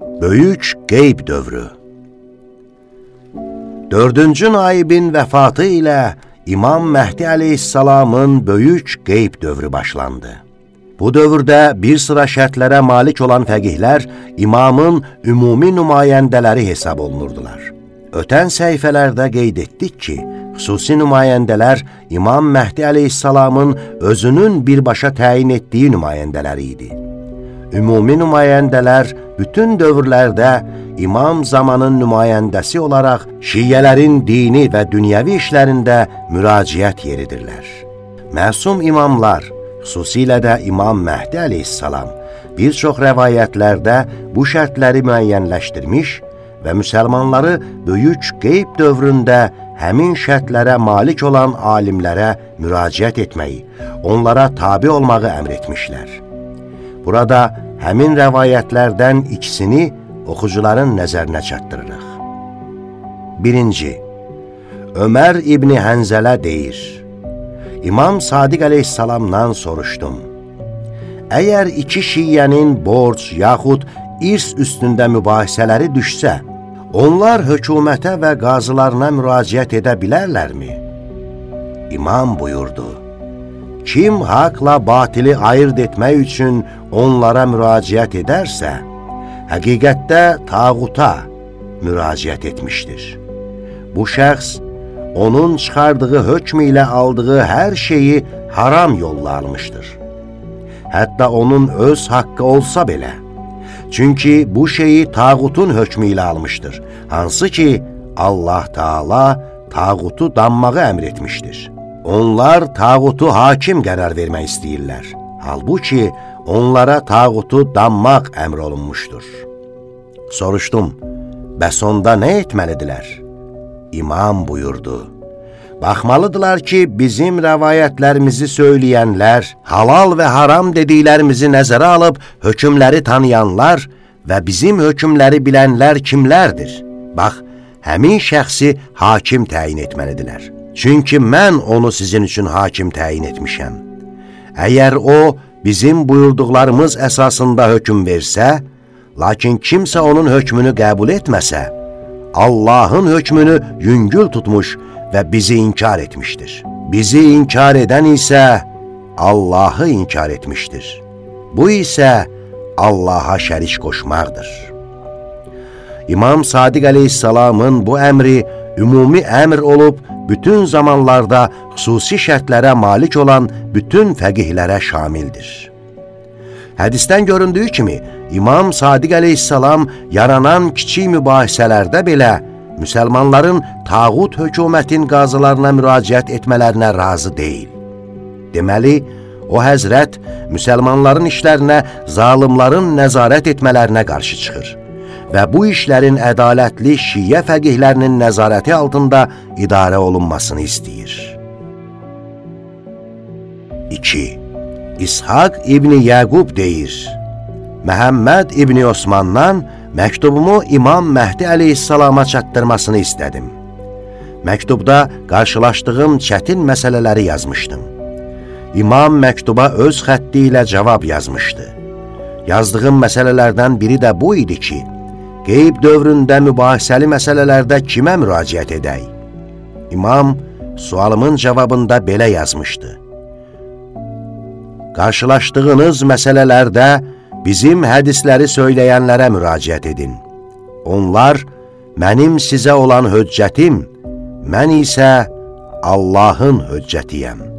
Böyük qeyb dövrü Dördüncü naibin vəfatı ilə İmam Məhdi əleyhissalamın böyük qeyb dövrü başlandı. Bu dövrdə bir sıra şərtlərə malik olan fəqihlər imamın ümumi nümayəndələri hesab olunurdular. Ötən səhifələrdə qeyd etdik ki, xüsusi nümayəndələr İmam Məhdi əleyhissalamın özünün birbaşa təyin etdiyi nümayəndələri idi ümumi nümayəndələr bütün dövrlərdə imam zamanın nümayəndəsi olaraq şiyyələrin dini və dünyəvi işlərində müraciət yeridirlər. Məsum imamlar, xüsusilə də İmam Məhdi əleyhissalam, bir çox rəvayətlərdə bu şərtləri müəyyənləşdirmiş və müsəlmanları böyük qeyb dövründə həmin şərtlərə malik olan alimlərə müraciət etməyi, onlara tabi olmağı əmr etmişlər. Burada həmin rəvayətlərdən ikisini oxucuların nəzərinə çatdırırıq. Birinci, Ömər İbni Hənzələ deyir, İmam Sadiq əleyhissalamdan soruşdum, əgər iki şiyyənin borc yaxud irs üstündə mübahisələri düşsə, onlar hökumətə və qazılarına müraciət edə bilərlərmi? İmam buyurdu, kim haqla batili ayırt etmək üçün onlara müraciət edərsə, həqiqətdə tağuta müraciət etmişdir. Bu şəxs onun çıxardığı hökm ilə aldığı hər şeyi haram yolla almışdır. Hətta onun öz haqqı olsa belə. Çünki bu şeyi tağutun hökmü ilə almışdır, hansı ki Allah Taala tağutu danmağı əmr etmişdir. Onlar tağutu hakim qərar vermək istəyirlər. Halbuki onlara tağutu danmaq əmr olunmuşdur. Soruşdum, bəs onda nə etməlidirlər? İmam buyurdu, Baxmalıdırlar ki, bizim rəvayətlərimizi söyləyənlər, halal və haram dediklərimizi nəzərə alıb hökmləri tanıyanlar və bizim hökmləri bilənlər kimlərdir? Bax, həmin şəxsi hakim təyin etməlidirlər. Çünki mən onu sizin üçün hakim təyin etmişəm. Əgər o, bizim buyurduqlarımız əsasında hökm versə, lakin kimsə onun hökmünü qəbul etməsə, Allahın hökmünü yüngül tutmuş və bizi inkar etmişdir. Bizi inkar edən isə Allahı inkar etmişdir. Bu isə Allaha şərik qoşmaqdır. İmam Sadiq əleyhissalamın bu əmri ümumi əmr olub, bütün zamanlarda xüsusi şərtlərə malik olan bütün fəqihlərə şamildir. Hədisdən göründüyü kimi, İmam Sadiq əleyhissalam yaranan kiçik mübahisələrdə belə müsəlmanların tağut hökumətin qazılarına müraciət etmələrinə razı deyil. Deməli, o həzrət müsəlmanların işlərinə zalimların nəzarət etmələrinə qarşı çıxır və bu işlərin ədalətli şiyə fəqihlərinin nəzarəti altında idarə olunmasını istəyir. 2. İshaq İbni Yəqub deyir, Məhəmməd İbni Osmandan məktubumu İmam Məhdi əleyhissalama çatdırmasını istədim. Məktubda qarşılaşdığım çətin məsələləri yazmışdım. İmam məktuba öz xətti ilə cavab yazmışdı. Yazdığım məsələlərdən biri də bu idi ki, qeyb dövründə mübahisəli məsələlərdə kimə müraciət edək? İmam sualımın cavabında belə yazmışdı. Qarşılaşdığınız məsələlərdə bizim hədisləri söyləyənlərə müraciət edin. Onlar mənim sizə olan höccətim, mən isə Allahın höccətiyəm.